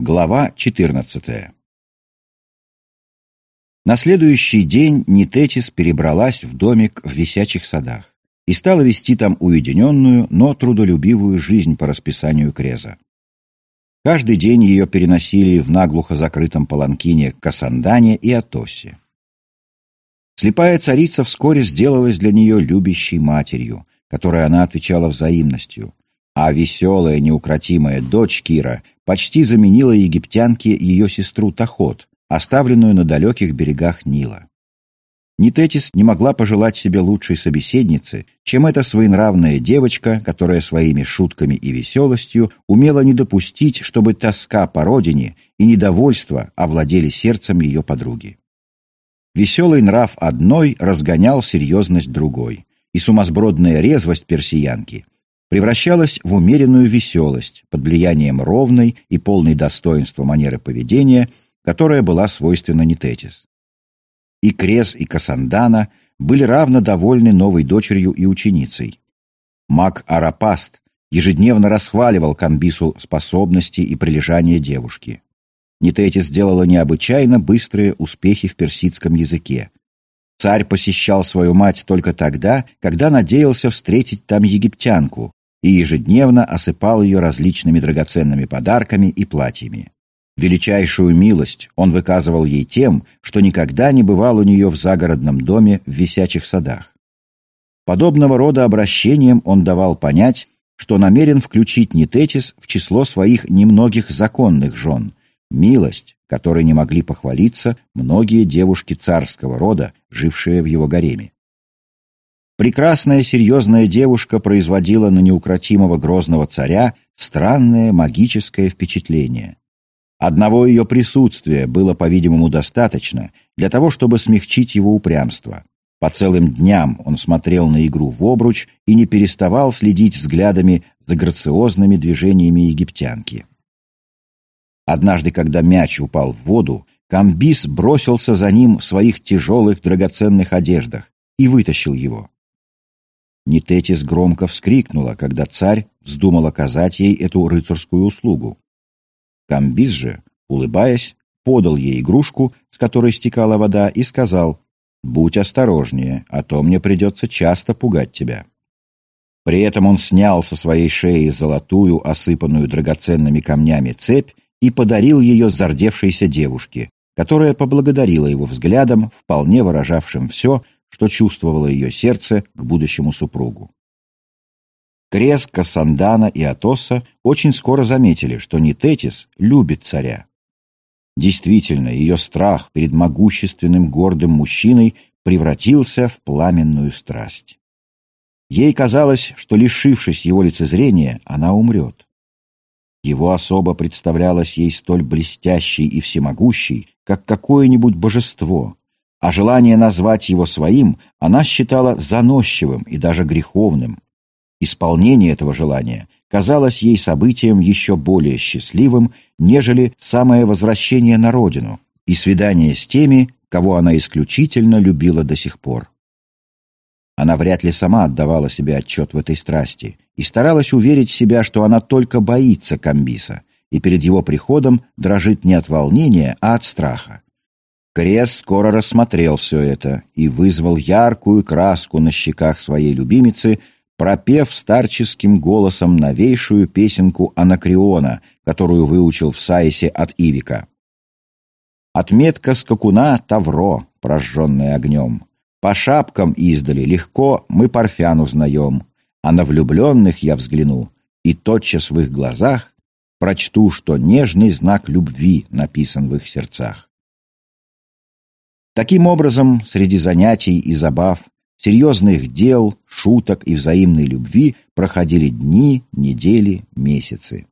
Глава 14 На следующий день Нитетис перебралась в домик в висячих садах и стала вести там уединенную, но трудолюбивую жизнь по расписанию Креза. Каждый день ее переносили в наглухо закрытом паланкине Касандане и Атосе. Слепая царица вскоре сделалась для нее любящей матерью, которой она отвечала взаимностью, а веселая, неукротимая дочь Кира почти заменила египтянке ее сестру Тахот, оставленную на далеких берегах Нила. Нитетис не могла пожелать себе лучшей собеседницы, чем эта своенравная девочка, которая своими шутками и веселостью умела не допустить, чтобы тоска по родине и недовольство овладели сердцем ее подруги. Веселый нрав одной разгонял серьезность другой, и сумасбродная резвость персиянки превращалась в умеренную веселость под влиянием ровной и полной достоинства манеры поведения, которая была свойственна Нитетис. И Крес, и Касандана были равно довольны новой дочерью и ученицей. Маг Арапаст ежедневно расхваливал Камбису способности и прилежание девушки. Нитетис сделала необычайно быстрые успехи в персидском языке. Царь посещал свою мать только тогда, когда надеялся встретить там египтянку, и ежедневно осыпал ее различными драгоценными подарками и платьями. Величайшую милость он выказывал ей тем, что никогда не бывал у нее в загородном доме в висячих садах. Подобного рода обращением он давал понять, что намерен включить Нитетис в число своих немногих законных жен, милость, которой не могли похвалиться многие девушки царского рода, жившие в его гареме. Прекрасная серьезная девушка производила на неукротимого грозного царя странное магическое впечатление. Одного ее присутствия было, по-видимому, достаточно для того, чтобы смягчить его упрямство. По целым дням он смотрел на игру в обруч и не переставал следить взглядами за грациозными движениями египтянки. Однажды, когда мяч упал в воду, Камбис бросился за ним в своих тяжелых драгоценных одеждах и вытащил его. Нитетис громко вскрикнула, когда царь вздумал оказать ей эту рыцарскую услугу. Камбиз же, улыбаясь, подал ей игрушку, с которой стекала вода, и сказал, «Будь осторожнее, а то мне придется часто пугать тебя». При этом он снял со своей шеи золотую, осыпанную драгоценными камнями цепь и подарил ее зардевшейся девушке, которая поблагодарила его взглядом, вполне выражавшим все, что чувствовало ее сердце к будущему супругу. Креска, Сандана и Атоса очень скоро заметили, что Нитетис любит царя. Действительно, ее страх перед могущественным гордым мужчиной превратился в пламенную страсть. Ей казалось, что, лишившись его лицезрения, она умрет. Его особо представлялась ей столь блестящей и всемогущей, как какое-нибудь божество, а желание назвать его своим она считала заносчивым и даже греховным. Исполнение этого желания казалось ей событием еще более счастливым, нежели самое возвращение на родину и свидание с теми, кого она исключительно любила до сих пор. Она вряд ли сама отдавала себе отчет в этой страсти и старалась уверить себя, что она только боится Камбиса и перед его приходом дрожит не от волнения, а от страха. Крес скоро рассмотрел все это и вызвал яркую краску на щеках своей любимицы, пропев старческим голосом новейшую песенку Анакриона, которую выучил в Саисе от Ивика. Отметка скакуна — тавро, прожженное огнем. По шапкам издали легко мы парфян узнаем, а на влюбленных я взгляну, и тотчас в их глазах прочту, что нежный знак любви написан в их сердцах. Таким образом, среди занятий и забав, серьезных дел, шуток и взаимной любви проходили дни, недели, месяцы.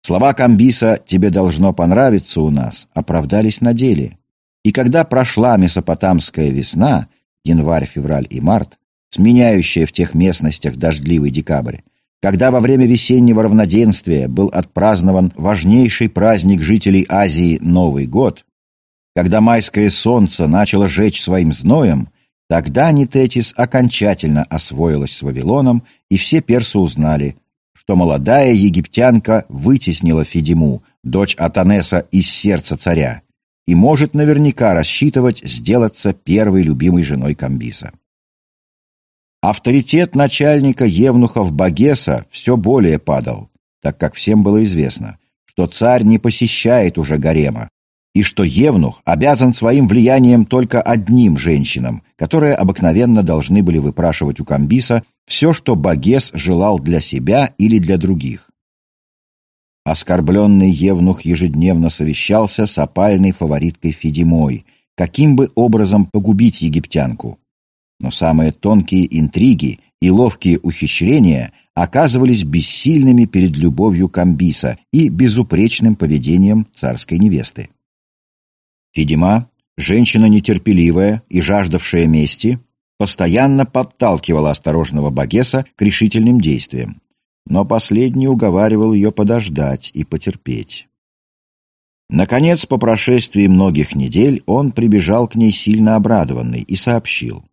Слова Камбиса «тебе должно понравиться у нас» оправдались на деле. И когда прошла месопотамская весна, январь, февраль и март, сменяющая в тех местностях дождливый декабрь, когда во время весеннего равноденствия был отпразднован важнейший праздник жителей Азии Новый год, когда майское солнце начало жечь своим зноем, тогда Нитетис окончательно освоилась с Вавилоном, и все персы узнали, что молодая египтянка вытеснила Федиму, дочь Атанеса, из сердца царя, и может наверняка рассчитывать сделаться первой любимой женой Камбиса. Авторитет начальника Евнухов Багеса все более падал, так как всем было известно, что царь не посещает уже гарема, и что Евнух обязан своим влиянием только одним женщинам, которые обыкновенно должны были выпрашивать у Камбиса все, что Багес желал для себя или для других. Оскорбленный Евнух ежедневно совещался с опальной фавориткой Федимой, каким бы образом погубить египтянку. Но самые тонкие интриги и ловкие ухищрения оказывались бессильными перед любовью Камбиса и безупречным поведением царской невесты. Федима, женщина нетерпеливая и жаждавшая мести, постоянно подталкивала осторожного Багеса к решительным действиям, но последний уговаривал ее подождать и потерпеть. Наконец, по прошествии многих недель, он прибежал к ней сильно обрадованный и сообщил.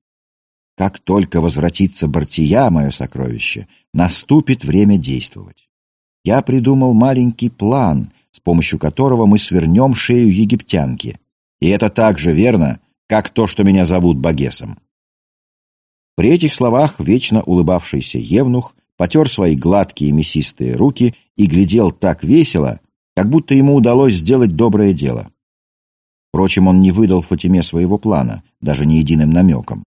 «Как только возвратится Бартия, мое сокровище, наступит время действовать. Я придумал маленький план, с помощью которого мы свернем шею египтянки. И это так же верно, как то, что меня зовут Багесом». При этих словах вечно улыбавшийся Евнух потер свои гладкие мясистые руки и глядел так весело, как будто ему удалось сделать доброе дело. Впрочем, он не выдал Фатиме своего плана, даже ни единым намеком.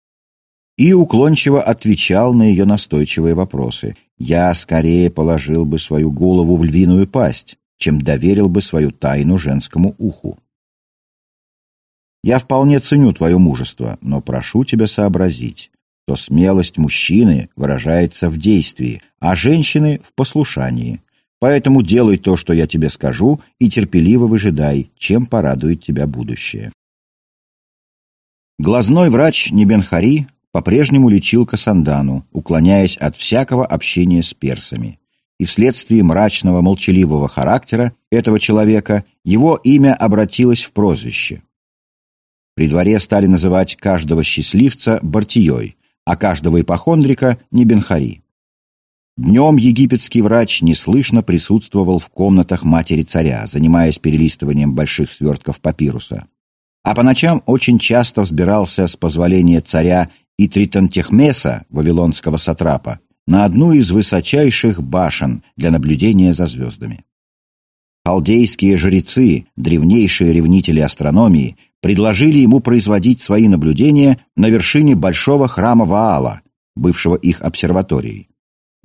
И уклончиво отвечал на ее настойчивые вопросы. «Я скорее положил бы свою голову в львиную пасть, чем доверил бы свою тайну женскому уху. Я вполне ценю твое мужество, но прошу тебя сообразить то смелость мужчины выражается в действии, а женщины — в послушании. Поэтому делай то, что я тебе скажу, и терпеливо выжидай, чем порадует тебя будущее. Глазной врач Небенхари по-прежнему лечил Касандану, уклоняясь от всякого общения с персами. И вследствие мрачного, молчаливого характера этого человека его имя обратилось в прозвище. При дворе стали называть каждого счастливца Бартией, а каждого ипохондрика – Небенхари. Днем египетский врач неслышно присутствовал в комнатах матери царя, занимаясь перелистыванием больших свертков папируса. А по ночам очень часто взбирался с позволения царя и Тритантехмеса, вавилонского сатрапа, на одну из высочайших башен для наблюдения за звездами. Халдейские жрецы, древнейшие ревнители астрономии, предложили ему производить свои наблюдения на вершине большого храма Ваала, бывшего их обсерваторией.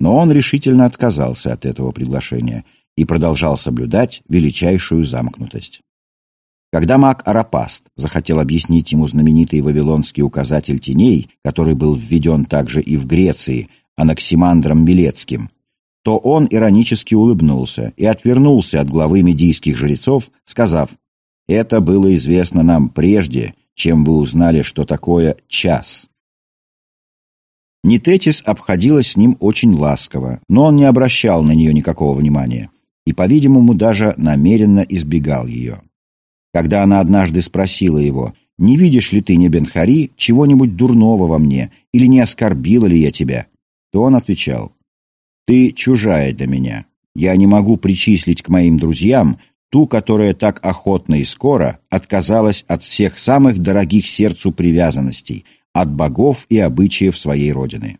Но он решительно отказался от этого приглашения и продолжал соблюдать величайшую замкнутость. Когда маг Арапаст захотел объяснить ему знаменитый вавилонский указатель теней, который был введен также и в Греции Анаксимандром Милецким, то он иронически улыбнулся и отвернулся от главы медийских жрецов, сказав это было известно нам прежде, чем вы узнали, что такое час. Нитетис обходилась с ним очень ласково, но он не обращал на нее никакого внимания и, по-видимому, даже намеренно избегал ее. Когда она однажды спросила его, «Не видишь ли ты, Небенхари, чего-нибудь дурного во мне, или не оскорбила ли я тебя?» то он отвечал, «Ты чужая для меня. Я не могу причислить к моим друзьям ту, которая так охотно и скоро отказалась от всех самых дорогих сердцу привязанностей, от богов и обычаев своей родины.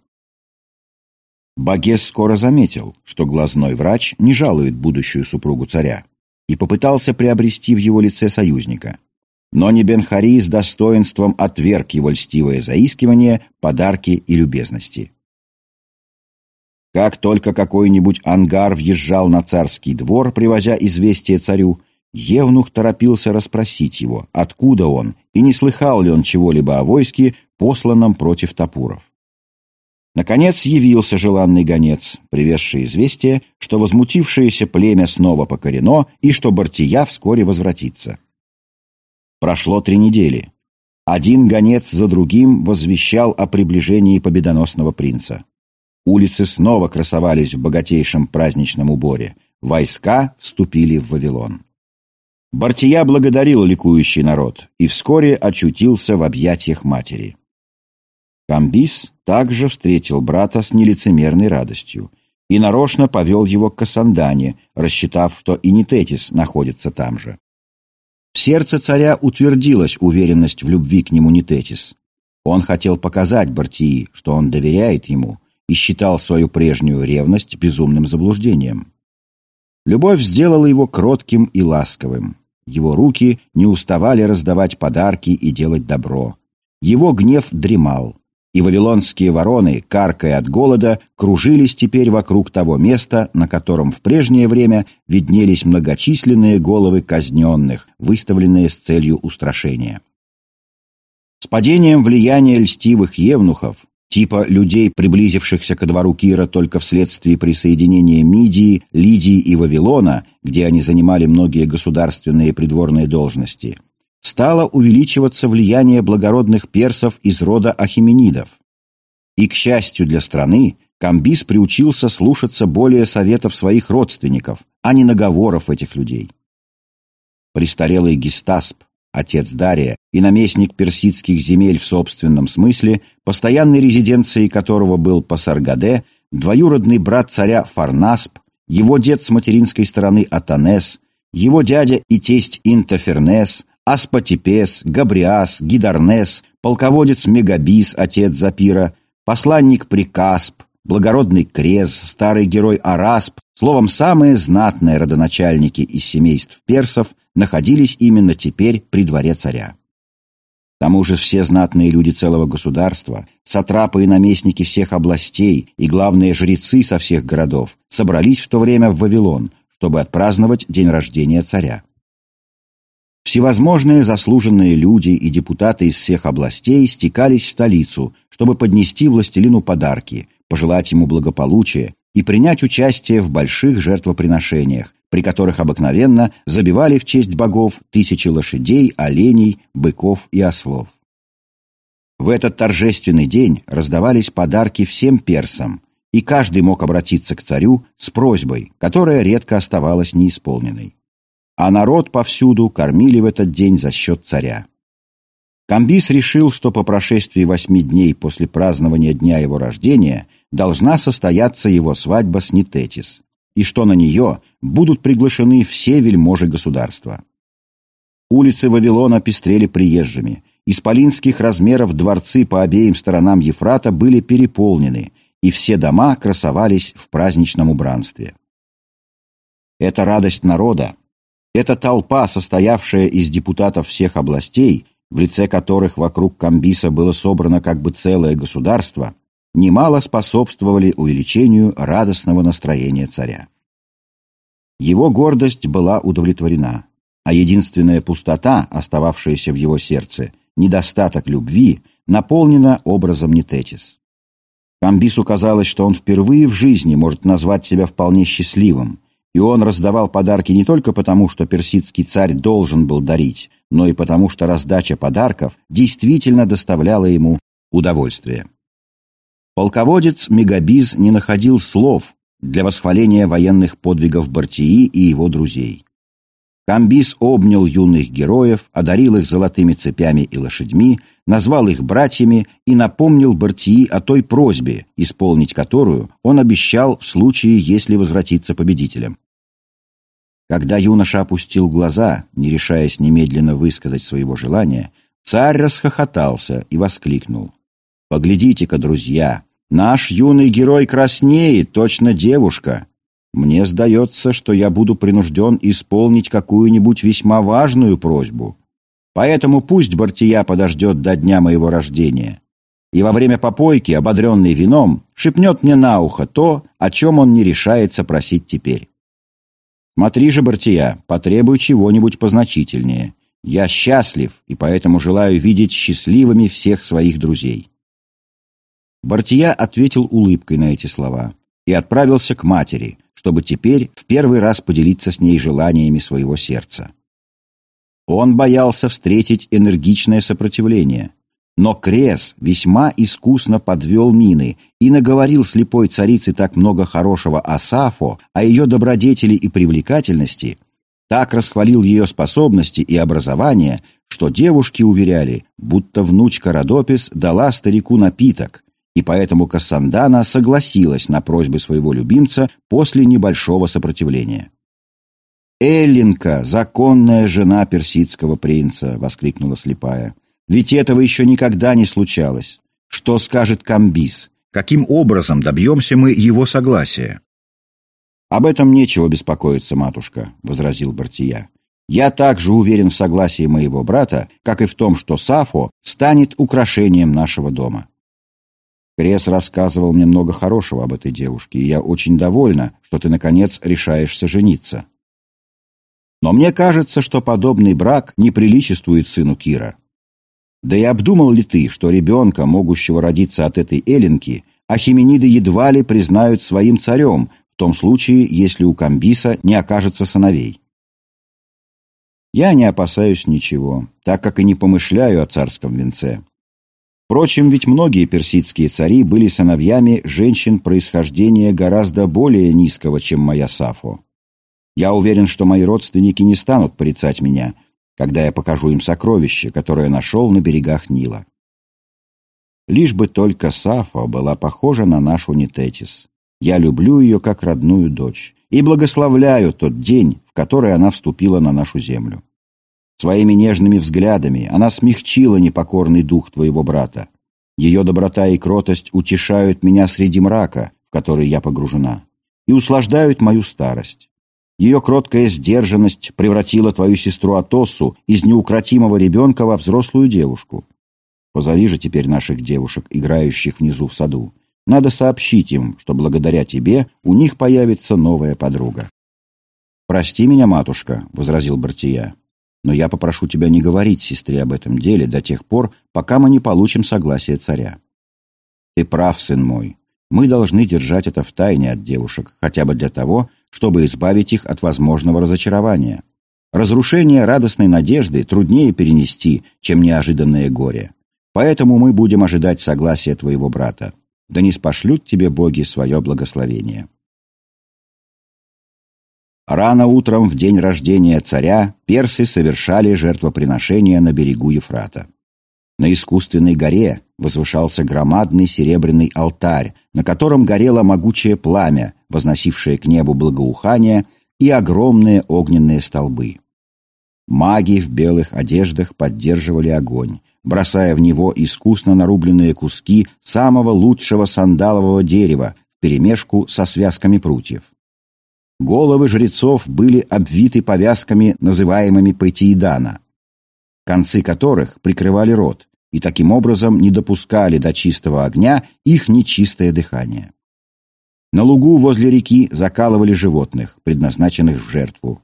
Багес скоро заметил, что глазной врач не жалует будущую супругу царя, и попытался приобрести в его лице союзника. Но Небенхари с достоинством отверг его льстивое заискивание, подарки и любезности. Как только какой-нибудь ангар въезжал на царский двор, привозя известие царю, Евнух торопился расспросить его, откуда он, и не слыхал ли он чего-либо о войске, посланном против Тапуров. Наконец явился желанный гонец, привезший известие, что возмутившееся племя снова покорено и что Бартия вскоре возвратится. Прошло три недели. Один гонец за другим возвещал о приближении победоносного принца. Улицы снова красовались в богатейшем праздничном уборе. Войска вступили в Вавилон. Бартия благодарил ликующий народ и вскоре очутился в объятиях матери. Камбис также встретил брата с нелицемерной радостью, и нарочно повел его к Кассандане, рассчитав, что и Нитетис находится там же. В сердце царя утвердилась уверенность в любви к нему Нитетис. Он хотел показать Бартии, что он доверяет ему, и считал свою прежнюю ревность безумным заблуждением. Любовь сделала его кротким и ласковым. Его руки не уставали раздавать подарки и делать добро. Его гнев дремал, и вавилонские вороны, каркая от голода, кружились теперь вокруг того места, на котором в прежнее время виднелись многочисленные головы казненных, выставленные с целью устрашения. С падением влияния льстивых евнухов типа людей, приблизившихся ко двору Кира только вследствие присоединения Мидии, Лидии и Вавилона, где они занимали многие государственные придворные должности, стало увеличиваться влияние благородных персов из рода ахименидов. И, к счастью для страны, Камбис приучился слушаться более советов своих родственников, а не наговоров этих людей. Престарелый Гистасп, отец Дария и наместник персидских земель в собственном смысле, постоянной резиденцией которого был Пасаргаде, двоюродный брат царя Фарнасп, его дед с материнской стороны Атанес, его дядя и тесть Интофернес, Аспатипес, Габриас, Гидарнес, полководец Мегабис, отец Запира, посланник Прикасп, благородный Крез, старый герой Арасп, словом, самые знатные родоначальники из семейств персов находились именно теперь при дворе царя. К тому же все знатные люди целого государства, сатрапы и наместники всех областей и главные жрецы со всех городов собрались в то время в Вавилон, чтобы отпраздновать день рождения царя. Всевозможные заслуженные люди и депутаты из всех областей стекались в столицу, чтобы поднести властелину подарки, пожелать ему благополучия и принять участие в больших жертвоприношениях, при которых обыкновенно забивали в честь богов тысячи лошадей, оленей, быков и ослов. В этот торжественный день раздавались подарки всем персам, и каждый мог обратиться к царю с просьбой, которая редко оставалась неисполненной. А народ повсюду кормили в этот день за счет царя. Камбис решил, что по прошествии восьми дней после празднования дня его рождения должна состояться его свадьба с Нитетис, и что на нее будут приглашены все вельможи государства. Улицы Вавилона пестрели приезжими, исполинских размеров дворцы по обеим сторонам Ефрата были переполнены, и все дома красовались в праздничном убранстве. Эта радость народа, эта толпа, состоявшая из депутатов всех областей, в лице которых вокруг Камбиса было собрано как бы целое государство, немало способствовали увеличению радостного настроения царя. Его гордость была удовлетворена, а единственная пустота, остававшаяся в его сердце, недостаток любви, наполнена образом Нететис. Камбису казалось, что он впервые в жизни может назвать себя вполне счастливым, и он раздавал подарки не только потому, что персидский царь должен был дарить, но и потому, что раздача подарков действительно доставляла ему удовольствие. Полководец Мегабиз не находил слов для восхваления военных подвигов Бартии и его друзей. Камбис обнял юных героев, одарил их золотыми цепями и лошадьми, назвал их братьями и напомнил Бартии о той просьбе, исполнить которую он обещал в случае, если возвратится победителем. Когда юноша опустил глаза, не решаясь немедленно высказать своего желания, царь расхохотался и воскликнул. «Поглядите-ка, друзья, наш юный герой краснеет, точно девушка. Мне сдается, что я буду принужден исполнить какую-нибудь весьма важную просьбу. Поэтому пусть Бартия подождет до дня моего рождения. И во время попойки, ободренный вином, шепнет мне на ухо то, о чем он не решается просить теперь. Смотри же, Бартия, потребуй чего-нибудь позначительнее. Я счастлив, и поэтому желаю видеть счастливыми всех своих друзей. Бартия ответил улыбкой на эти слова и отправился к матери, чтобы теперь в первый раз поделиться с ней желаниями своего сердца. Он боялся встретить энергичное сопротивление, но Крес весьма искусно подвел мины и наговорил слепой царице так много хорошего о Сафо, о ее добродетели и привлекательности, так расхвалил ее способности и образование, что девушки уверяли, будто внучка Родопис дала старику напиток, и поэтому Кассандана согласилась на просьбы своего любимца после небольшого сопротивления. «Эллинка, законная жена персидского принца!» — воскликнула слепая. «Ведь этого еще никогда не случалось. Что скажет Камбис? Каким образом добьемся мы его согласия?» «Об этом нечего беспокоиться, матушка», — возразил Бартия. «Я также уверен в согласии моего брата, как и в том, что Сафо станет украшением нашего дома». Крес рассказывал мне много хорошего об этой девушке, и я очень довольна, что ты, наконец, решаешься жениться. Но мне кажется, что подобный брак не приличествует сыну Кира. Да и обдумал ли ты, что ребенка, могущего родиться от этой Эленки, Ахимениды едва ли признают своим царем, в том случае, если у Камбиса не окажется сыновей? Я не опасаюсь ничего, так как и не помышляю о царском венце. Впрочем, ведь многие персидские цари были сыновьями женщин происхождения гораздо более низкого, чем моя Сафо. Я уверен, что мои родственники не станут порицать меня, когда я покажу им сокровище, которое нашел на берегах Нила. Лишь бы только Сафа была похожа на нашу Нитетис. Я люблю ее как родную дочь и благословляю тот день, в который она вступила на нашу землю. Своими нежными взглядами она смягчила непокорный дух твоего брата. Ее доброта и кротость утешают меня среди мрака, в который я погружена, и услаждают мою старость. Ее кроткая сдержанность превратила твою сестру Атосу из неукротимого ребенка во взрослую девушку. Позови же теперь наших девушек, играющих внизу в саду. Надо сообщить им, что благодаря тебе у них появится новая подруга. «Прости меня, матушка», — возразил Бартия, «но я попрошу тебя не говорить сестре об этом деле до тех пор, пока мы не получим согласие царя». «Ты прав, сын мой. Мы должны держать это в тайне от девушек, хотя бы для того, чтобы избавить их от возможного разочарования. Разрушение радостной надежды труднее перенести, чем неожиданное горе. Поэтому мы будем ожидать согласия твоего брата. Да не спошлют тебе боги свое благословение. Рано утром в день рождения царя персы совершали жертвоприношение на берегу Ефрата. На искусственной горе возвышался громадный серебряный алтарь, на котором горело могучее пламя, возносившее к небу благоухание, и огромные огненные столбы. Маги в белых одеждах поддерживали огонь, бросая в него искусно нарубленные куски самого лучшего сандалового дерева вперемешку со связками прутьев. Головы жрецов были обвиты повязками, называемыми патиидана, концы которых прикрывали рот, и таким образом не допускали до чистого огня их нечистое дыхание. На лугу возле реки закалывали животных, предназначенных в жертву.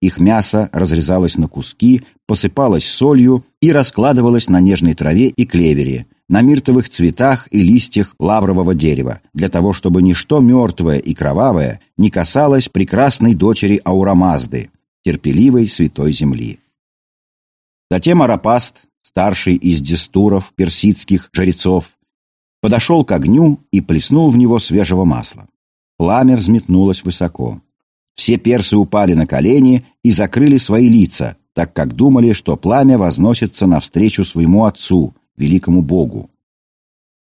Их мясо разрезалось на куски, посыпалось солью и раскладывалось на нежной траве и клевере, на миртовых цветах и листьях лаврового дерева, для того, чтобы ничто мертвое и кровавое не касалось прекрасной дочери Аурамазды, терпеливой святой земли. Затем Арапаст, старший из дестуров, персидских жрецов, подошел к огню и плеснул в него свежего масла. Пламя взметнулось высоко. Все персы упали на колени и закрыли свои лица, так как думали, что пламя возносится навстречу своему отцу, великому богу.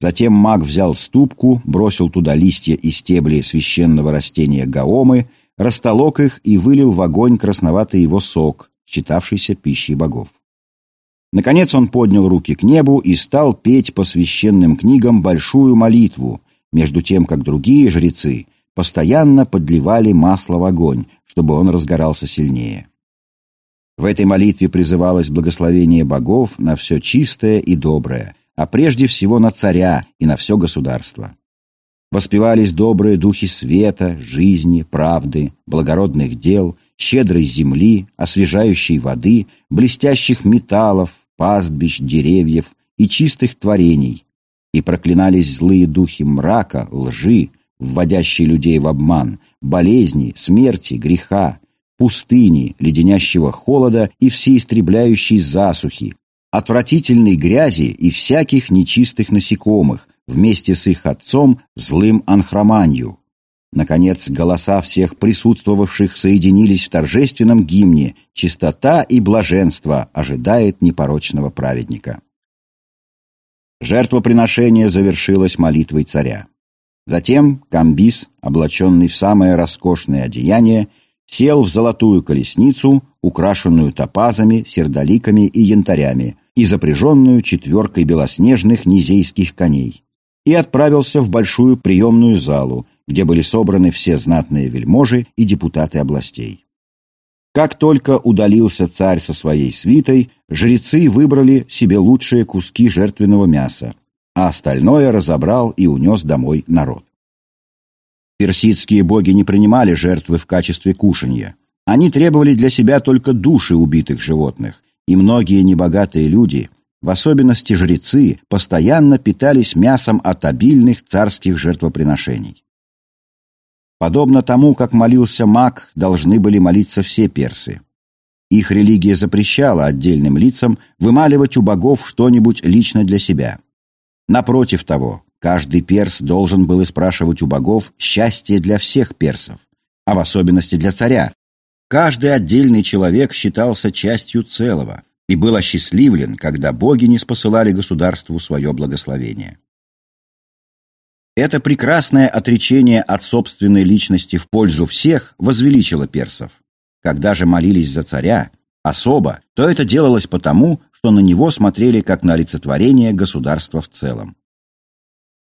Затем маг взял ступку, бросил туда листья и стебли священного растения гаомы, растолок их и вылил в огонь красноватый его сок, считавшийся пищей богов. Наконец он поднял руки к небу и стал петь по священным книгам большую молитву, между тем, как другие жрецы постоянно подливали масло в огонь, чтобы он разгорался сильнее. В этой молитве призывалось благословение богов на все чистое и доброе, а прежде всего на царя и на все государство. Воспевались добрые духи света, жизни, правды, благородных дел, щедрой земли, освежающей воды, блестящих металлов, пастбищ, деревьев и чистых творений, и проклинались злые духи мрака, лжи, вводящие людей в обман, болезни, смерти, греха, пустыни, леденящего холода и всеистребляющей засухи, отвратительной грязи и всяких нечистых насекомых, вместе с их отцом злым анхроманью, Наконец, голоса всех присутствовавших соединились в торжественном гимне «Чистота и блаженство ожидает непорочного праведника». Жертвоприношение завершилось молитвой царя. Затем Камбис, облаченный в самое роскошное одеяние, сел в золотую колесницу, украшенную топазами, сердоликами и янтарями, и запряженную четверкой белоснежных низейских коней, и отправился в большую приемную залу, где были собраны все знатные вельможи и депутаты областей. Как только удалился царь со своей свитой, жрецы выбрали себе лучшие куски жертвенного мяса, а остальное разобрал и унес домой народ. Персидские боги не принимали жертвы в качестве кушанья. Они требовали для себя только души убитых животных, и многие небогатые люди, в особенности жрецы, постоянно питались мясом от обильных царских жертвоприношений. Подобно тому, как молился маг, должны были молиться все персы. Их религия запрещала отдельным лицам вымаливать у богов что-нибудь лично для себя. Напротив того, каждый перс должен был спрашивать у богов счастье для всех персов, а в особенности для царя, Каждый отдельный человек считался частью целого и был осчастливлен, когда боги не спосылали государству свое благословение. Это прекрасное отречение от собственной личности в пользу всех возвеличило персов. Когда же молились за царя, особо, то это делалось потому, что на него смотрели как на олицетворение государства в целом.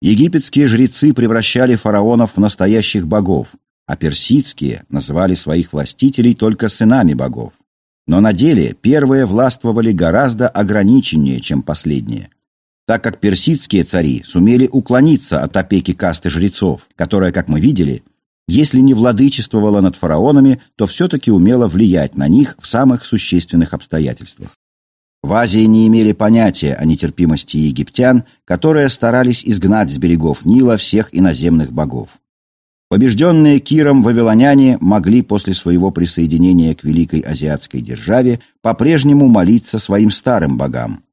Египетские жрецы превращали фараонов в настоящих богов, а персидские называли своих властителей только сынами богов. Но на деле первые властвовали гораздо ограниченнее, чем последние, так как персидские цари сумели уклониться от опеки касты жрецов, которая, как мы видели, если не владычествовала над фараонами, то все-таки умела влиять на них в самых существенных обстоятельствах. В Азии не имели понятия о нетерпимости египтян, которые старались изгнать с берегов Нила всех иноземных богов. Побежденные Киром вавилоняне могли после своего присоединения к великой азиатской державе по-прежнему молиться своим старым богам.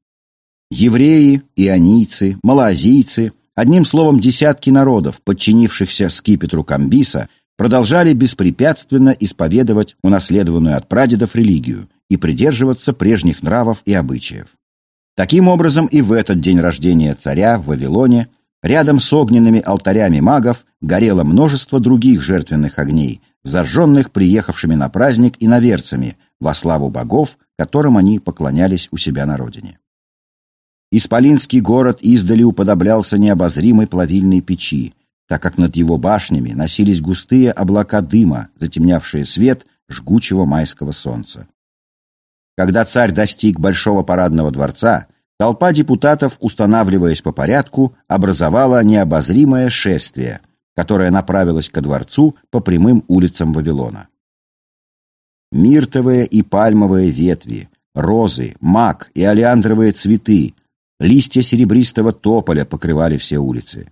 Евреи, ионийцы, малоазийцы, одним словом десятки народов, подчинившихся скипетру Камбиса, продолжали беспрепятственно исповедовать унаследованную от прадедов религию и придерживаться прежних нравов и обычаев. Таким образом, и в этот день рождения царя в Вавилоне – Рядом с огненными алтарями магов горело множество других жертвенных огней, зажженных приехавшими на праздник иноверцами во славу богов, которым они поклонялись у себя на родине. Исполинский город издали уподоблялся необозримой плавильной печи, так как над его башнями носились густые облака дыма, затемнявшие свет жгучего майского солнца. Когда царь достиг Большого парадного дворца, Толпа депутатов, устанавливаясь по порядку, образовала необозримое шествие, которое направилось ко дворцу по прямым улицам Вавилона. Миртовые и пальмовые ветви, розы, мак и олеандровые цветы, листья серебристого тополя покрывали все улицы.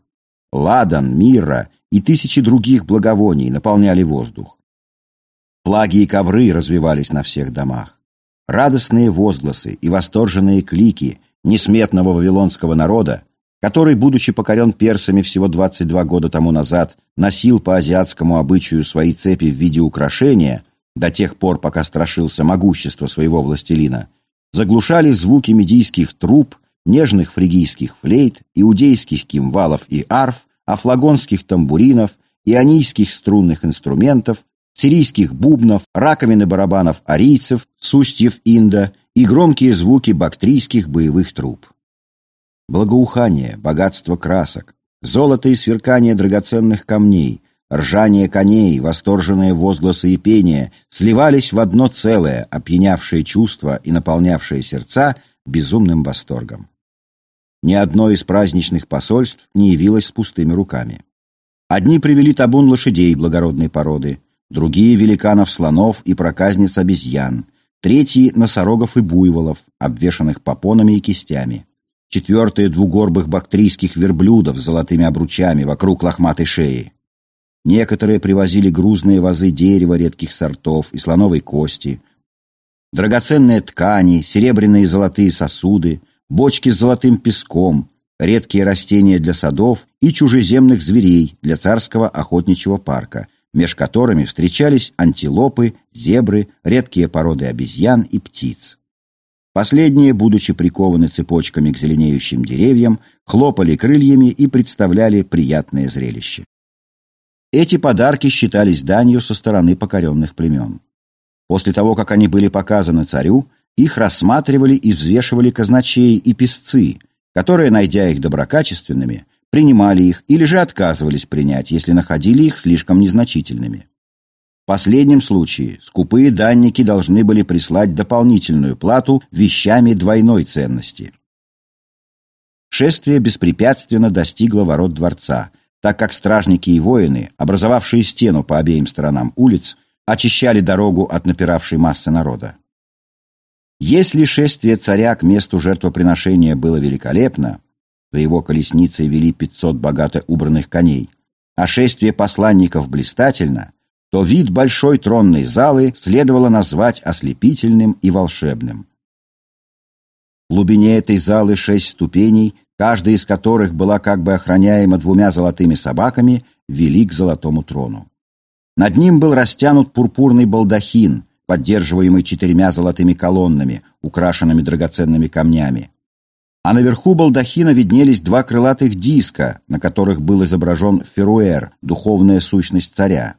Ладан, мирра и тысячи других благовоний наполняли воздух. Флаги и ковры развивались на всех домах. Радостные возгласы и восторженные клики несметного вавилонского народа, который, будучи покорен персами всего 22 года тому назад, носил по азиатскому обычаю свои цепи в виде украшения до тех пор, пока страшился могущества своего властелина, заглушали звуки медийских труб, нежных фригийских флейт, иудейских кимвалов и арф, афлагонских тамбуринов, ионийских струнных инструментов, сирийских бубнов, раковины барабанов арийцев, сустьев инда и громкие звуки бактрийских боевых труб. Благоухание, богатство красок, золото и сверкание драгоценных камней, ржание коней, восторженные возгласы и пение сливались в одно целое, опьянявшее чувства и наполнявшее сердца безумным восторгом. Ни одно из праздничных посольств не явилось с пустыми руками. Одни привели табун лошадей благородной породы, другие — великанов-слонов и проказниц обезьян — третий — носорогов и буйволов, обвешанных попонами и кистями, четвертый — двугорбых бактрийских верблюдов с золотыми обручами вокруг лохматой шеи. Некоторые привозили грузные вазы дерева редких сортов и слоновой кости, драгоценные ткани, серебряные и золотые сосуды, бочки с золотым песком, редкие растения для садов и чужеземных зверей для царского охотничьего парка — меж которыми встречались антилопы, зебры, редкие породы обезьян и птиц. Последние, будучи прикованы цепочками к зеленеющим деревьям, хлопали крыльями и представляли приятное зрелище. Эти подарки считались данью со стороны покоренных племен. После того, как они были показаны царю, их рассматривали и взвешивали казначеи и писцы, которые, найдя их доброкачественными, принимали их или же отказывались принять, если находили их слишком незначительными. В последнем случае скупые данники должны были прислать дополнительную плату вещами двойной ценности. Шествие беспрепятственно достигло ворот дворца, так как стражники и воины, образовавшие стену по обеим сторонам улиц, очищали дорогу от напиравшей массы народа. Если шествие царя к месту жертвоприношения было великолепно, за его колесницей вели 500 богато убранных коней, а шествие посланников блистательно, то вид большой тронной залы следовало назвать ослепительным и волшебным. В глубине этой залы шесть ступеней, каждая из которых была как бы охраняема двумя золотыми собаками, вели к золотому трону. Над ним был растянут пурпурный балдахин, поддерживаемый четырьмя золотыми колоннами, украшенными драгоценными камнями. А наверху балдахина виднелись два крылатых диска, на которых был изображен Феруэр, духовная сущность царя.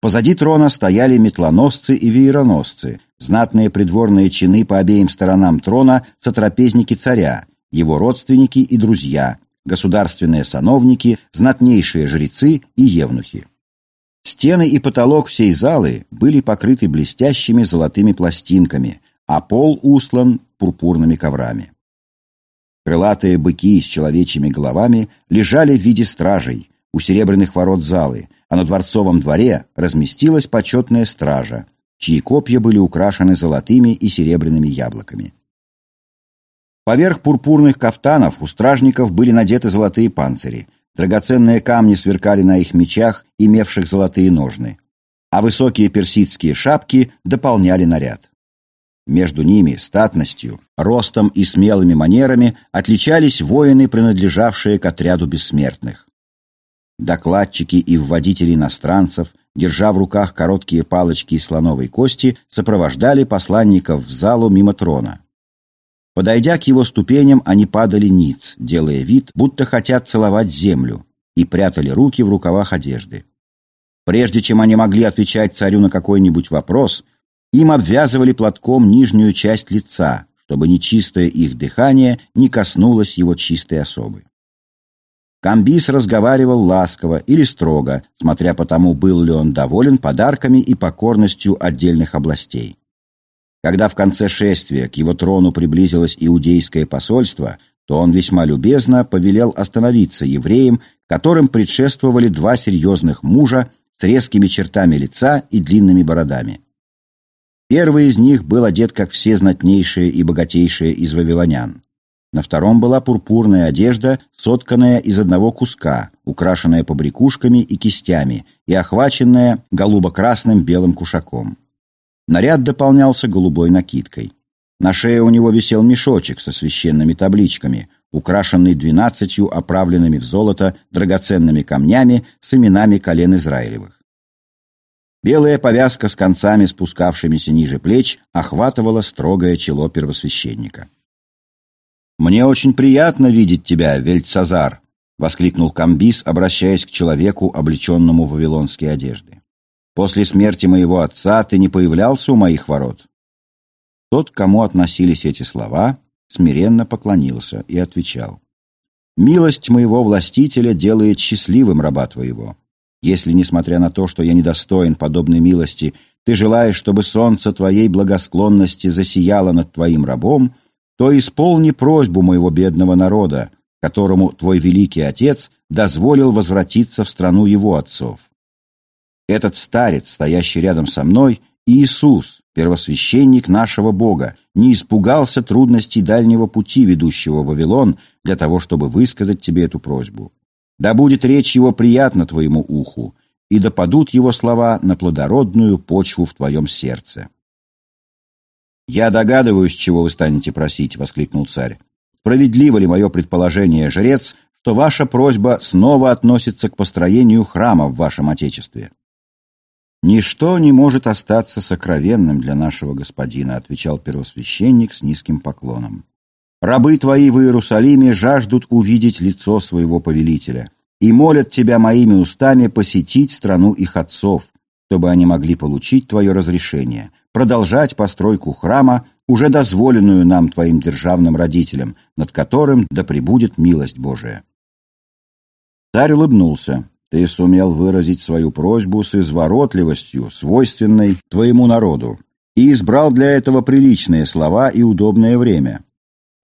Позади трона стояли метлоносцы и веероносцы, знатные придворные чины по обеим сторонам трона, сотрапезники царя, его родственники и друзья, государственные сановники, знатнейшие жрецы и евнухи. Стены и потолок всей залы были покрыты блестящими золотыми пластинками, а пол услан пурпурными коврами. Крылатые быки с человечьими головами лежали в виде стражей у серебряных ворот залы, а на дворцовом дворе разместилась почетная стража, чьи копья были украшены золотыми и серебряными яблоками. Поверх пурпурных кафтанов у стражников были надеты золотые панцири, драгоценные камни сверкали на их мечах, имевших золотые ножны, а высокие персидские шапки дополняли наряд. Между ними статностью, ростом и смелыми манерами отличались воины, принадлежавшие к отряду бессмертных. Докладчики и вводители иностранцев, держа в руках короткие палочки из слоновой кости, сопровождали посланников в залу мимо трона. Подойдя к его ступеням, они падали ниц, делая вид, будто хотят целовать землю, и прятали руки в рукавах одежды. Прежде чем они могли отвечать царю на какой-нибудь вопрос, им обвязывали платком нижнюю часть лица, чтобы нечистое их дыхание не коснулось его чистой особы. Камбис разговаривал ласково или строго, смотря по тому, был ли он доволен подарками и покорностью отдельных областей. Когда в конце шествия к его трону приблизилось иудейское посольство, то он весьма любезно повелел остановиться евреям, которым предшествовали два серьезных мужа с резкими чертами лица и длинными бородами. Первый из них был одет, как все знатнейшие и богатейшие из вавилонян. На втором была пурпурная одежда, сотканная из одного куска, украшенная побрякушками и кистями и охваченная голубо-красным белым кушаком. Наряд дополнялся голубой накидкой. На шее у него висел мешочек со священными табличками, украшенный двенадцатью оправленными в золото драгоценными камнями с именами колен Израилевых. Белая повязка с концами, спускавшимися ниже плеч, охватывала строгое чело первосвященника. «Мне очень приятно видеть тебя, Вельцазар!» — воскликнул Камбис, обращаясь к человеку, облеченному в вавилонские одежды. «После смерти моего отца ты не появлялся у моих ворот?» Тот, кому относились эти слова, смиренно поклонился и отвечал. «Милость моего властителя делает счастливым раба твоего. Если, несмотря на то, что я недостоин подобной милости, ты желаешь, чтобы солнце твоей благосклонности засияло над твоим рабом, — то исполни просьбу моего бедного народа, которому твой великий отец дозволил возвратиться в страну его отцов. Этот старец, стоящий рядом со мной, Иисус, первосвященник нашего Бога, не испугался трудностей дальнего пути, ведущего в Вавилон, для того, чтобы высказать тебе эту просьбу. Да будет речь его приятна твоему уху, и да падут его слова на плодородную почву в твоем сердце. «Я догадываюсь, чего вы станете просить», — воскликнул царь. «Справедливо ли мое предположение, жрец, что ваша просьба снова относится к построению храма в вашем Отечестве?» «Ничто не может остаться сокровенным для нашего господина», отвечал первосвященник с низким поклоном. «Рабы твои в Иерусалиме жаждут увидеть лицо своего повелителя и молят тебя моими устами посетить страну их отцов, чтобы они могли получить твое разрешение, продолжать постройку храма, уже дозволенную нам твоим державным родителям, над которым да пребудет милость Божия». Царь улыбнулся. «Ты сумел выразить свою просьбу с изворотливостью, свойственной твоему народу, и избрал для этого приличные слова и удобное время.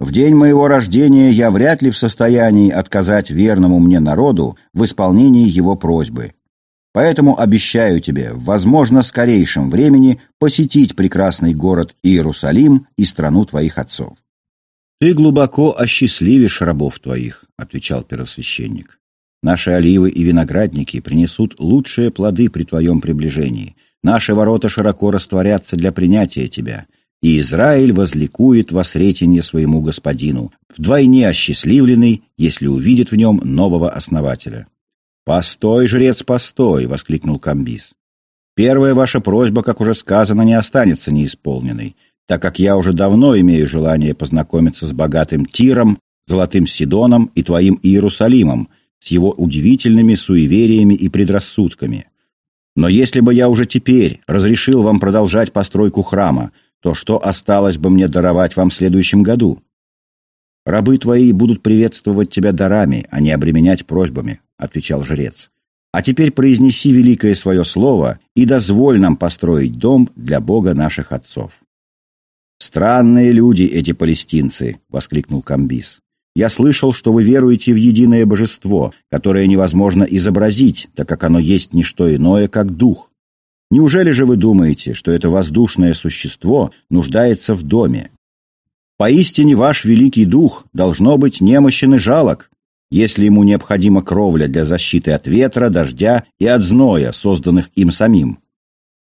В день моего рождения я вряд ли в состоянии отказать верному мне народу в исполнении его просьбы. Поэтому обещаю тебе возможно, скорейшем времени посетить прекрасный город Иерусалим и страну твоих отцов». «Ты глубоко осчастливишь рабов твоих», — отвечал первосвященник. «Наши оливы и виноградники принесут лучшие плоды при твоем приближении. Наши ворота широко растворятся для принятия тебя, и Израиль возликует во сретенье своему господину, вдвойне осчастливленный, если увидит в нем нового основателя». «Постой, жрец, постой!» — воскликнул Камбис. «Первая ваша просьба, как уже сказано, не останется неисполненной, так как я уже давно имею желание познакомиться с богатым Тиром, Золотым Сидоном и твоим Иерусалимом, с его удивительными суевериями и предрассудками. Но если бы я уже теперь разрешил вам продолжать постройку храма, то что осталось бы мне даровать вам в следующем году? Рабы твои будут приветствовать тебя дарами, а не обременять просьбами отвечал жрец. «А теперь произнеси великое свое слово и дозволь нам построить дом для Бога наших отцов». «Странные люди эти палестинцы!» — воскликнул Камбис. «Я слышал, что вы веруете в единое божество, которое невозможно изобразить, так как оно есть не что иное, как дух. Неужели же вы думаете, что это воздушное существо нуждается в доме? Поистине ваш великий дух должно быть немощен и жалок, если ему необходима кровля для защиты от ветра, дождя и от зноя, созданных им самим.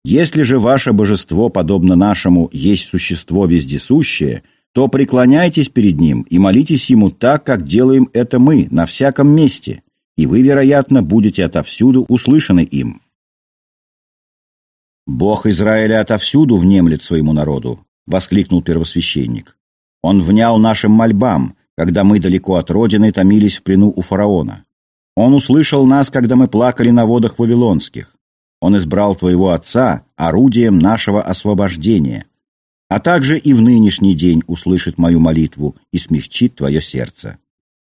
Если же ваше божество, подобно нашему, есть существо вездесущее, то преклоняйтесь перед ним и молитесь ему так, как делаем это мы, на всяком месте, и вы, вероятно, будете отовсюду услышаны им. «Бог Израиля отовсюду внемлет своему народу», — воскликнул первосвященник. «Он внял нашим мольбам, когда мы далеко от родины томились в плену у фараона. Он услышал нас, когда мы плакали на водах вавилонских. Он избрал твоего отца орудием нашего освобождения, а также и в нынешний день услышит мою молитву и смягчит твое сердце.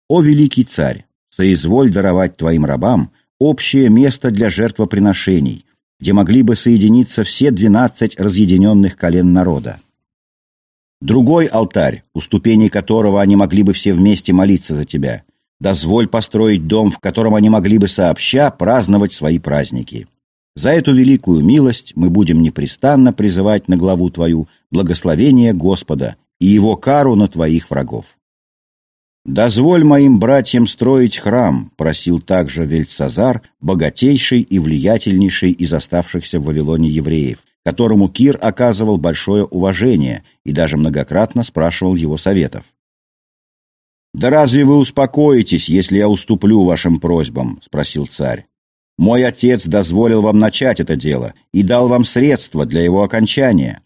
О великий царь, соизволь даровать твоим рабам общее место для жертвоприношений, где могли бы соединиться все двенадцать разъединенных колен народа. Другой алтарь, у ступеней которого они могли бы все вместе молиться за тебя. Дозволь построить дом, в котором они могли бы сообща праздновать свои праздники. За эту великую милость мы будем непрестанно призывать на главу твою благословение Господа и его кару на твоих врагов. «Дозволь моим братьям строить храм», — просил также Вельцазар, богатейший и влиятельнейший из оставшихся в Вавилоне евреев, которому Кир оказывал большое уважение и даже многократно спрашивал его советов. «Да разве вы успокоитесь, если я уступлю вашим просьбам?» — спросил царь. «Мой отец дозволил вам начать это дело и дал вам средства для его окончания.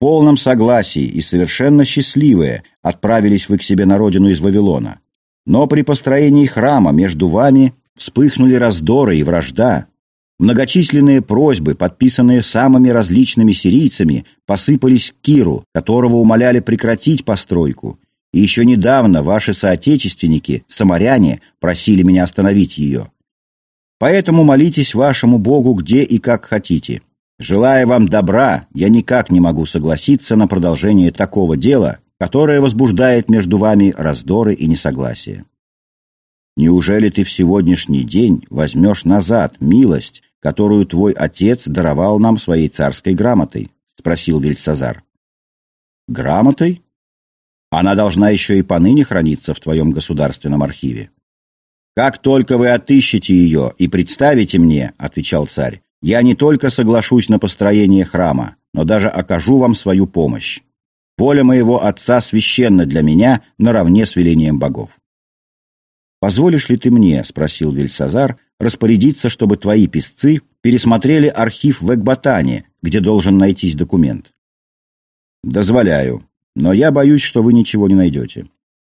Полном согласии и совершенно счастливые отправились вы к себе на родину из Вавилона. Но при построении храма между вами вспыхнули раздоры и вражда, Многочисленные просьбы, подписанные самыми различными сирийцами, посыпались к Киру, которого умоляли прекратить постройку. И еще недавно ваши соотечественники, самаряне, просили меня остановить ее. Поэтому молитесь вашему Богу где и как хотите. Желая вам добра, я никак не могу согласиться на продолжение такого дела, которое возбуждает между вами раздоры и несогласия. Неужели ты в сегодняшний день возьмешь назад милость, которую твой отец даровал нам своей царской грамотой?» — спросил Вельсазар. «Грамотой? Она должна еще и поныне храниться в твоем государственном архиве». «Как только вы отыщете ее и представите мне, — отвечал царь, — я не только соглашусь на построение храма, но даже окажу вам свою помощь. Воля моего отца священна для меня наравне с велением богов». «Позволишь ли ты мне, — спросил Вельсазар, — распорядиться, чтобы твои писцы пересмотрели архив в Экбатане, где должен найтись документ. Дозволяю, но я боюсь, что вы ничего не найдете.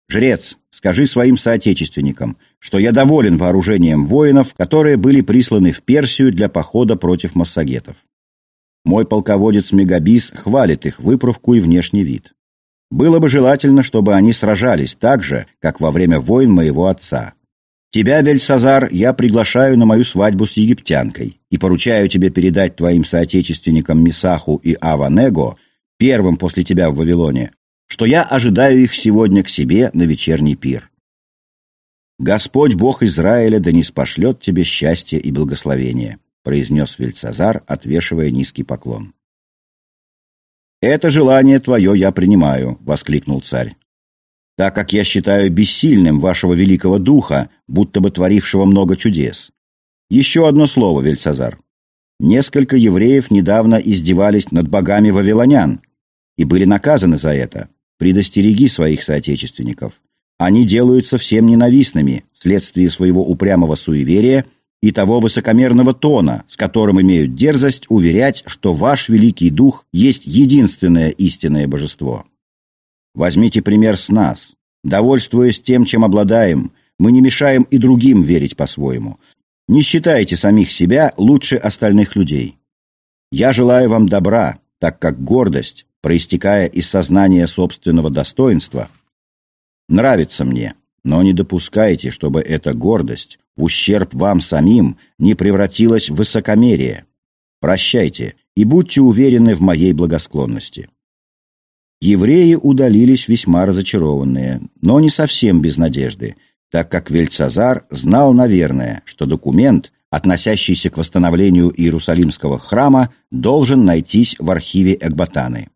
Жрец, скажи своим соотечественникам, что я доволен вооружением воинов, которые были присланы в Персию для похода против массагетов. Мой полководец Мегабис хвалит их выправку и внешний вид. Было бы желательно, чтобы они сражались так же, как во время войн моего отца. Тебя, Вельсазар, я приглашаю на мою свадьбу с египтянкой и поручаю тебе передать твоим соотечественникам Мисаху и Аванего, первым после тебя в Вавилоне, что я ожидаю их сегодня к себе на вечерний пир. Господь Бог Израиля да не спошлет тебе счастье и благословение, произнес Вельцазар, отвешивая низкий поклон. «Это желание твое я принимаю», — воскликнул царь так как я считаю бессильным вашего великого духа, будто бы творившего много чудес. Еще одно слово, Вельцазар. Несколько евреев недавно издевались над богами вавилонян и были наказаны за это. Предостереги своих соотечественников. Они делаются всем ненавистными вследствие своего упрямого суеверия и того высокомерного тона, с которым имеют дерзость уверять, что ваш великий дух есть единственное истинное божество. Возьмите пример с нас. Довольствуясь тем, чем обладаем, мы не мешаем и другим верить по-своему. Не считайте самих себя лучше остальных людей. Я желаю вам добра, так как гордость, проистекая из сознания собственного достоинства, нравится мне, но не допускайте, чтобы эта гордость в ущерб вам самим не превратилась в высокомерие. Прощайте и будьте уверены в моей благосклонности. Евреи удалились весьма разочарованные, но не совсем без надежды, так как Вельцазар знал, наверное, что документ, относящийся к восстановлению Иерусалимского храма, должен найтись в архиве Экбатаны.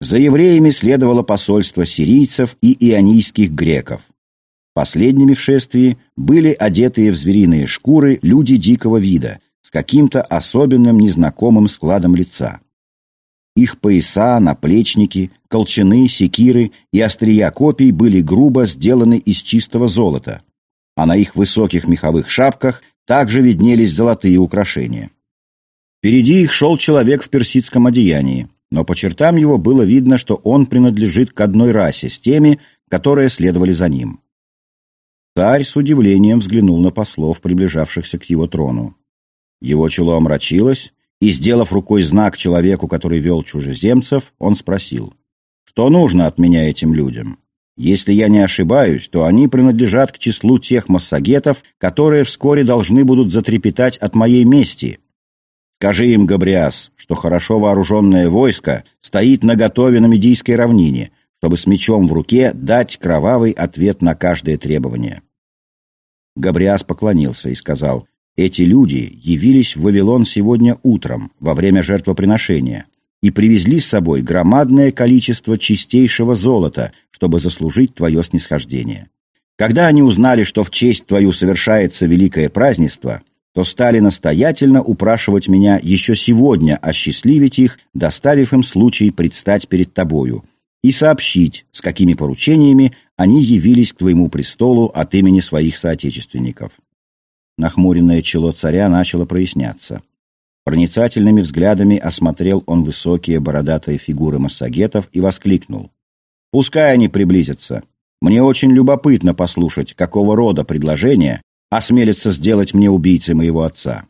За евреями следовало посольство сирийцев и ионийских греков. Последними в шествии были одетые в звериные шкуры люди дикого вида с каким-то особенным незнакомым складом лица. Их пояса, наплечники, колчаны, секиры и острия копий были грубо сделаны из чистого золота, а на их высоких меховых шапках также виднелись золотые украшения. Впереди их шел человек в персидском одеянии, но по чертам его было видно, что он принадлежит к одной расе с теми, которые следовали за ним. Царь с удивлением взглянул на послов, приближавшихся к его трону. Его чело омрачилось, и, сделав рукой знак человеку, который вел чужеземцев, он спросил, «Что нужно от меня этим людям? Если я не ошибаюсь, то они принадлежат к числу тех массагетов, которые вскоре должны будут затрепетать от моей мести. Скажи им, Габриас, что хорошо вооруженное войско стоит наготове на Медийской равнине, чтобы с мечом в руке дать кровавый ответ на каждое требование». Габриас поклонился и сказал, эти люди явились в Вавилон сегодня утром, во время жертвоприношения, и привезли с собой громадное количество чистейшего золота, чтобы заслужить твое снисхождение. Когда они узнали, что в честь твою совершается великое празднество, то стали настоятельно упрашивать меня еще сегодня осчастливить их, доставив им случай предстать перед тобою, и сообщить, с какими поручениями они явились к твоему престолу от имени своих соотечественников. Нахмуренное чело царя начало проясняться. Проницательными взглядами осмотрел он высокие бородатые фигуры массагетов и воскликнул. «Пускай они приблизятся. Мне очень любопытно послушать, какого рода предложение осмелится сделать мне убийцей моего отца».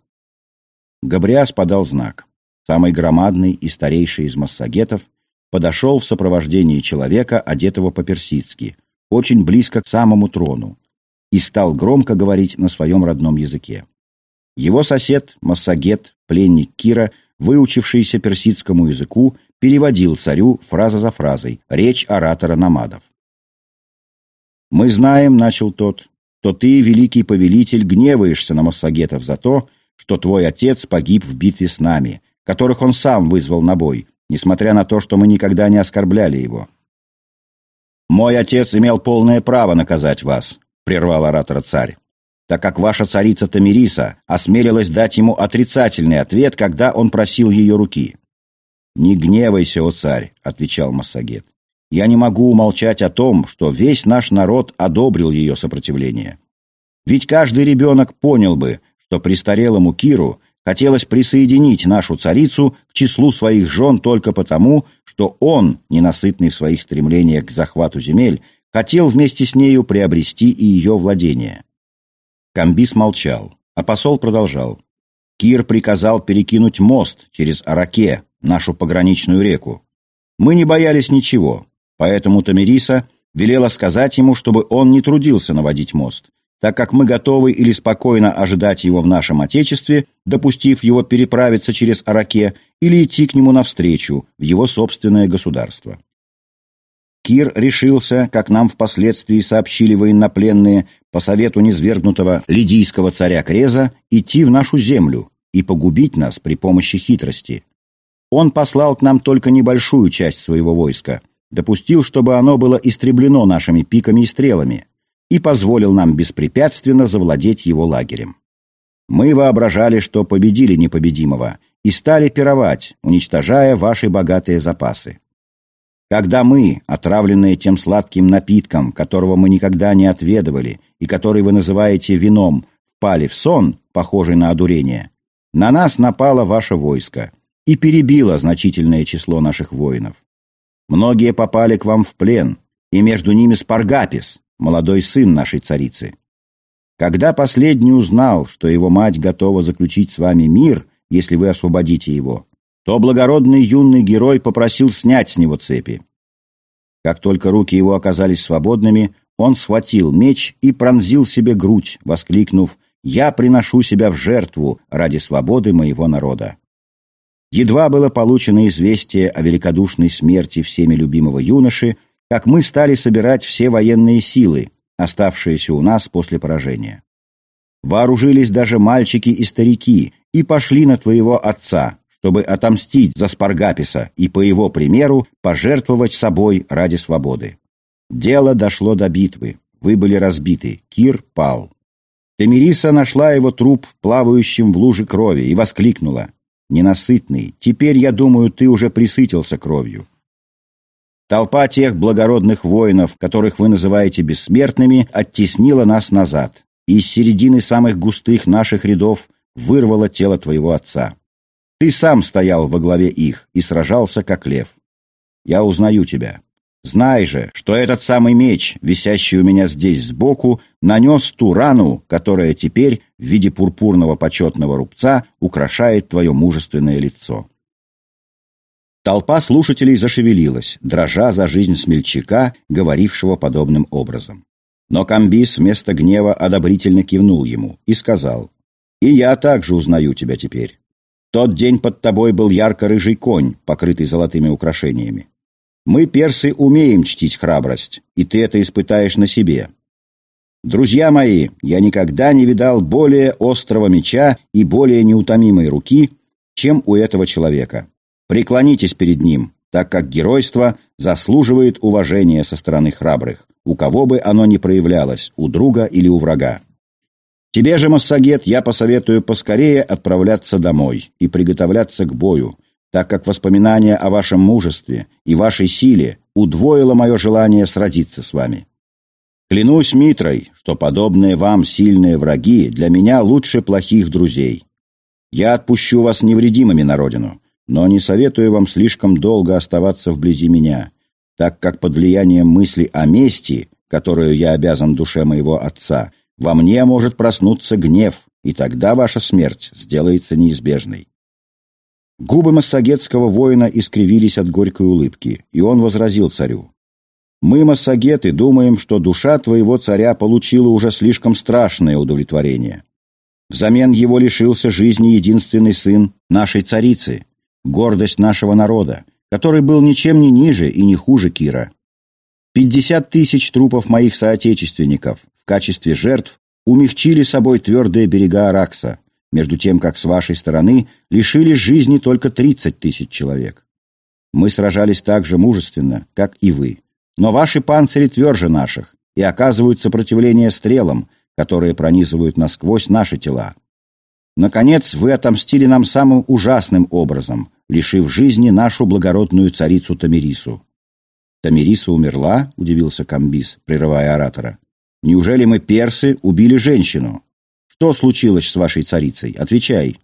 Габриас подал знак. Самый громадный и старейший из массагетов подошел в сопровождении человека, одетого по-персидски, очень близко к самому трону, и стал громко говорить на своем родном языке. Его сосед, Массагет, пленник Кира, выучившийся персидскому языку, переводил царю фраза за фразой речь оратора намадов. «Мы знаем, — начал тот, — что ты, великий повелитель, гневаешься на массагетов за то, что твой отец погиб в битве с нами, которых он сам вызвал на бой, несмотря на то, что мы никогда не оскорбляли его. Мой отец имел полное право наказать вас, — прервал оратора царь, так как ваша царица Тамириса осмелилась дать ему отрицательный ответ, когда он просил ее руки. «Не гневайся, о царь», — отвечал Массагет. «Я не могу умолчать о том, что весь наш народ одобрил ее сопротивление. Ведь каждый ребенок понял бы, что престарелому Киру хотелось присоединить нашу царицу к числу своих жен только потому, что он, ненасытный в своих стремлениях к захвату земель, хотел вместе с нею приобрести и ее владение. Камбис молчал, а посол продолжал. Кир приказал перекинуть мост через Араке, нашу пограничную реку. Мы не боялись ничего, поэтому Тамириса велела сказать ему, чтобы он не трудился наводить мост, так как мы готовы или спокойно ожидать его в нашем Отечестве, допустив его переправиться через Араке, или идти к нему навстречу, в его собственное государство. Кир решился, как нам впоследствии сообщили военнопленные, по совету низвергнутого лидийского царя Креза, идти в нашу землю и погубить нас при помощи хитрости. Он послал к нам только небольшую часть своего войска, допустил, чтобы оно было истреблено нашими пиками и стрелами, и позволил нам беспрепятственно завладеть его лагерем. Мы воображали, что победили непобедимого, и стали пировать, уничтожая ваши богатые запасы. Когда мы, отравленные тем сладким напитком, которого мы никогда не отведывали и который вы называете вином, впали в сон, похожий на одурение, на нас напало ваше войско и перебило значительное число наших воинов. Многие попали к вам в плен, и между ними Спаргапис, молодой сын нашей царицы. Когда последний узнал, что его мать готова заключить с вами мир, если вы освободите его, то благородный юный герой попросил снять с него цепи. Как только руки его оказались свободными, он схватил меч и пронзил себе грудь, воскликнув «Я приношу себя в жертву ради свободы моего народа». Едва было получено известие о великодушной смерти всеми любимого юноши, как мы стали собирать все военные силы, оставшиеся у нас после поражения. Вооружились даже мальчики и старики и пошли на твоего отца, чтобы отомстить за Спаргаписа и, по его примеру, пожертвовать собой ради свободы. Дело дошло до битвы. Вы были разбиты. Кир пал. Темириса нашла его труп, плавающим в луже крови, и воскликнула. «Ненасытный, теперь, я думаю, ты уже присытился кровью». Толпа тех благородных воинов, которых вы называете бессмертными, оттеснила нас назад, и из середины самых густых наших рядов вырвала тело твоего отца. Ты сам стоял во главе их и сражался, как лев. Я узнаю тебя. Знай же, что этот самый меч, висящий у меня здесь сбоку, нанес ту рану, которая теперь в виде пурпурного почетного рубца украшает твое мужественное лицо. Толпа слушателей зашевелилась, дрожа за жизнь смельчака, говорившего подобным образом. Но Камбис вместо гнева одобрительно кивнул ему и сказал, «И я также узнаю тебя теперь. Тот день под тобой был ярко-рыжий конь, покрытый золотыми украшениями. Мы, персы, умеем чтить храбрость, и ты это испытаешь на себе. Друзья мои, я никогда не видал более острого меча и более неутомимой руки, чем у этого человека. Преклонитесь перед ним, так как геройство заслуживает уважения со стороны храбрых, у кого бы оно ни проявлялось, у друга или у врага. Тебе же, Массагет, я посоветую поскорее отправляться домой и приготовляться к бою, так как воспоминание о вашем мужестве и вашей силе удвоило мое желание сразиться с вами. Клянусь Митрой, что подобные вам сильные враги для меня лучше плохих друзей. Я отпущу вас невредимыми на родину, но не советую вам слишком долго оставаться вблизи меня, так как под влиянием мысли о мести, которую я обязан душе моего отца, во мне может проснуться гнев, и тогда ваша смерть сделается неизбежной. Губы массагетского воина искривились от горькой улыбки, и он возразил царю. «Мы, массагеты, думаем, что душа твоего царя получила уже слишком страшное удовлетворение. Взамен его лишился жизни единственный сын нашей царицы, гордость нашего народа, который был ничем не ниже и не хуже Кира. Пятьдесят тысяч трупов моих соотечественников в качестве жертв умягчили собой твердые берега Аракса, между тем, как с вашей стороны лишили жизни только тридцать тысяч человек. Мы сражались так же мужественно, как и вы. Но ваши панцири тверже наших и оказывают сопротивление стрелам, которые пронизывают насквозь наши тела. Наконец, вы отомстили нам самым ужасным образом, лишив жизни нашу благородную царицу Тамирису. «Тамириса умерла?» — удивился Камбис, прерывая оратора. «Неужели мы, персы, убили женщину? Что случилось с вашей царицей? Отвечай!»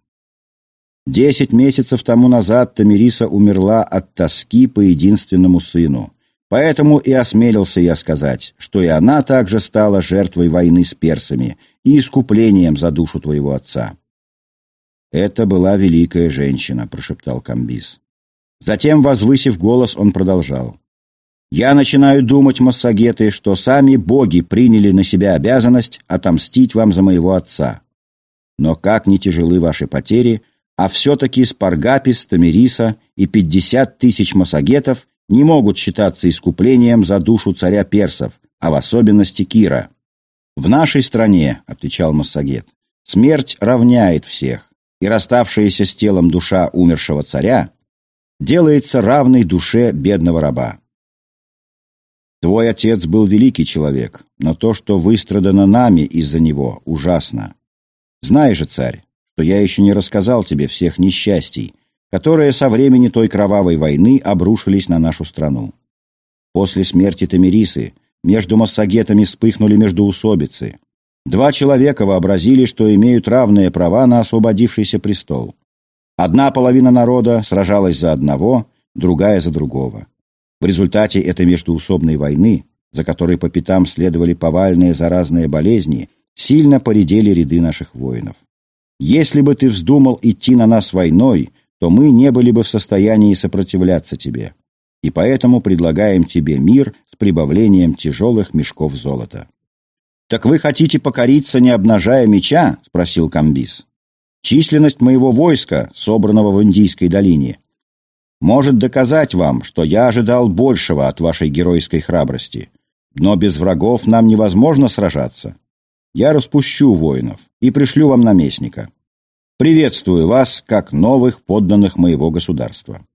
Десять месяцев тому назад Тамириса умерла от тоски по единственному сыну. Поэтому и осмелился я сказать, что и она также стала жертвой войны с персами и искуплением за душу твоего отца. «Это была великая женщина», — прошептал Камбис. Затем, возвысив голос, он продолжал. «Я начинаю думать, массагеты, что сами боги приняли на себя обязанность отомстить вам за моего отца. Но как не тяжелы ваши потери, а все-таки Спаргапис, Тамириса и пятьдесят тысяч массагетов не могут считаться искуплением за душу царя персов, а в особенности Кира. «В нашей стране», — отвечал Массагет, — «смерть равняет всех, и расставшаяся с телом душа умершего царя делается равной душе бедного раба. Твой отец был великий человек, но то, что выстрадано нами из-за него, ужасно. Знаешь же, царь, что я еще не рассказал тебе всех несчастий, которые со времени той кровавой войны обрушились на нашу страну. После смерти Тамирисы между массагетами вспыхнули междоусобицы. Два человека вообразили, что имеют равные права на освободившийся престол. Одна половина народа сражалась за одного, другая за другого. В результате этой междуусобной войны, за которой по пятам следовали повальные заразные болезни, сильно поредели ряды наших воинов. Если бы ты вздумал идти на нас войной, то мы не были бы в состоянии сопротивляться тебе. И поэтому предлагаем тебе мир с прибавлением тяжелых мешков золота». «Так вы хотите покориться, не обнажая меча?» — спросил Камбис. «Численность моего войска, собранного в Индийской долине, может доказать вам, что я ожидал большего от вашей геройской храбрости. Но без врагов нам невозможно сражаться. Я распущу воинов и пришлю вам наместника. Приветствую вас, как новых подданных моего государства».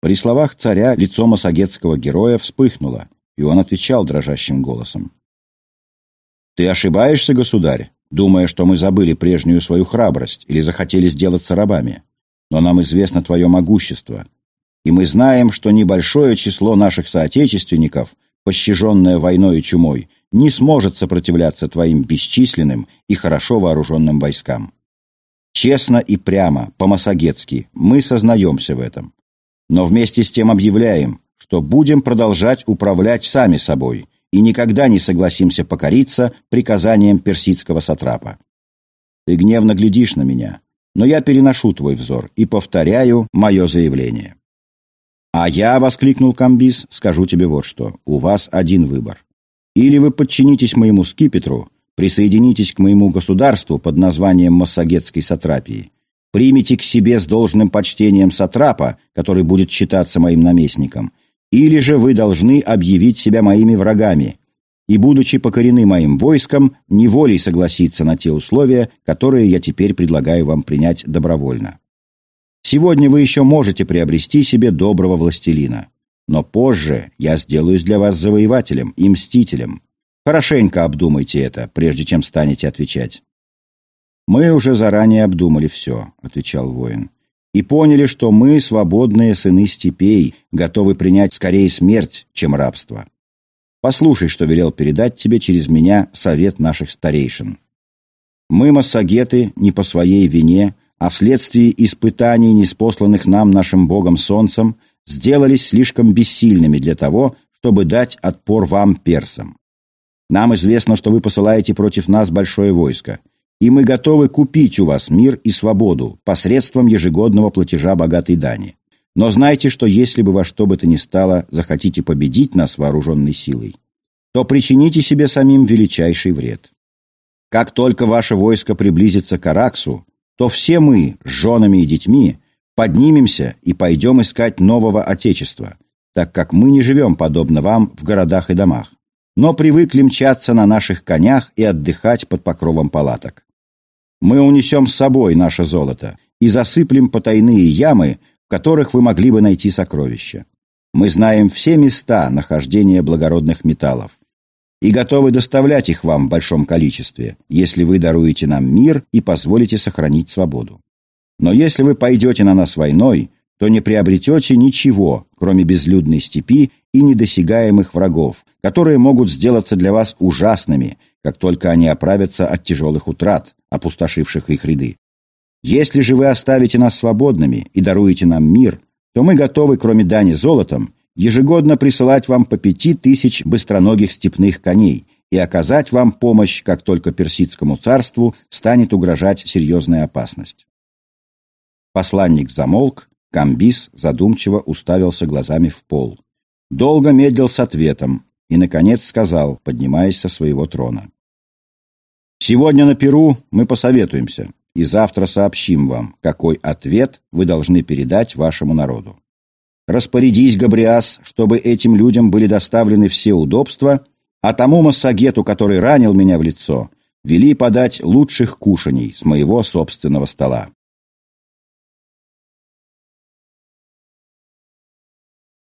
При словах царя лицо масагетского героя вспыхнуло, и он отвечал дрожащим голосом. «Ты ошибаешься, государь, думая, что мы забыли прежнюю свою храбрость или захотели сделаться рабами. Но нам известно твое могущество, и мы знаем, что небольшое число наших соотечественников, пощаженное войной и чумой, не сможет сопротивляться твоим бесчисленным и хорошо вооруженным войскам. Честно и прямо, по-масагетски, мы сознаемся в этом. Но вместе с тем объявляем, что будем продолжать управлять сами собой и никогда не согласимся покориться приказаниям персидского сатрапа. Ты гневно глядишь на меня, но я переношу твой взор и повторяю мое заявление. «А я», — воскликнул Камбис, — «скажу тебе вот что. У вас один выбор. Или вы подчинитесь моему скипетру, присоединитесь к моему государству под названием Массагетской сатрапии, примите к себе с должным почтением сатрапа, который будет считаться моим наместником, или же вы должны объявить себя моими врагами, и, будучи покорены моим войском, неволей согласиться на те условия, которые я теперь предлагаю вам принять добровольно. Сегодня вы еще можете приобрести себе доброго властелина, но позже я сделаюсь для вас завоевателем и мстителем, Хорошенько обдумайте это, прежде чем станете отвечать. «Мы уже заранее обдумали все», — отвечал воин, «и поняли, что мы, свободные сыны степей, готовы принять скорее смерть, чем рабство. Послушай, что велел передать тебе через меня совет наших старейшин. Мы, массагеты, не по своей вине, а вследствие испытаний, неспосланных нам нашим Богом Солнцем, сделались слишком бессильными для того, чтобы дать отпор вам, персам. Нам известно, что вы посылаете против нас большое войско, и мы готовы купить у вас мир и свободу посредством ежегодного платежа богатой дани. Но знайте, что если бы во что бы то ни стало захотите победить нас вооруженной силой, то причините себе самим величайший вред. Как только ваше войско приблизится к Араксу, то все мы, с женами и детьми, поднимемся и пойдем искать нового Отечества, так как мы не живем, подобно вам, в городах и домах но привыкли мчаться на наших конях и отдыхать под покровом палаток. Мы унесем с собой наше золото и засыплем потайные ямы, в которых вы могли бы найти сокровища. Мы знаем все места нахождения благородных металлов и готовы доставлять их вам в большом количестве, если вы даруете нам мир и позволите сохранить свободу. Но если вы пойдете на нас войной, то не приобретете ничего, кроме безлюдной степи и недосягаемых врагов, которые могут сделаться для вас ужасными, как только они оправятся от тяжелых утрат, опустошивших их ряды. Если же вы оставите нас свободными и даруете нам мир, то мы готовы, кроме дани золотом, ежегодно присылать вам по пяти тысяч быстроногих степных коней и оказать вам помощь, как только персидскому царству станет угрожать серьезная опасность. Посланник замолк, Камбис задумчиво уставился глазами в пол. Долго медлил с ответом и, наконец, сказал, поднимаясь со своего трона. «Сегодня на Перу мы посоветуемся и завтра сообщим вам, какой ответ вы должны передать вашему народу. Распорядись, Габриас, чтобы этим людям были доставлены все удобства, а тому массагету, который ранил меня в лицо, вели подать лучших кушаний с моего собственного стола.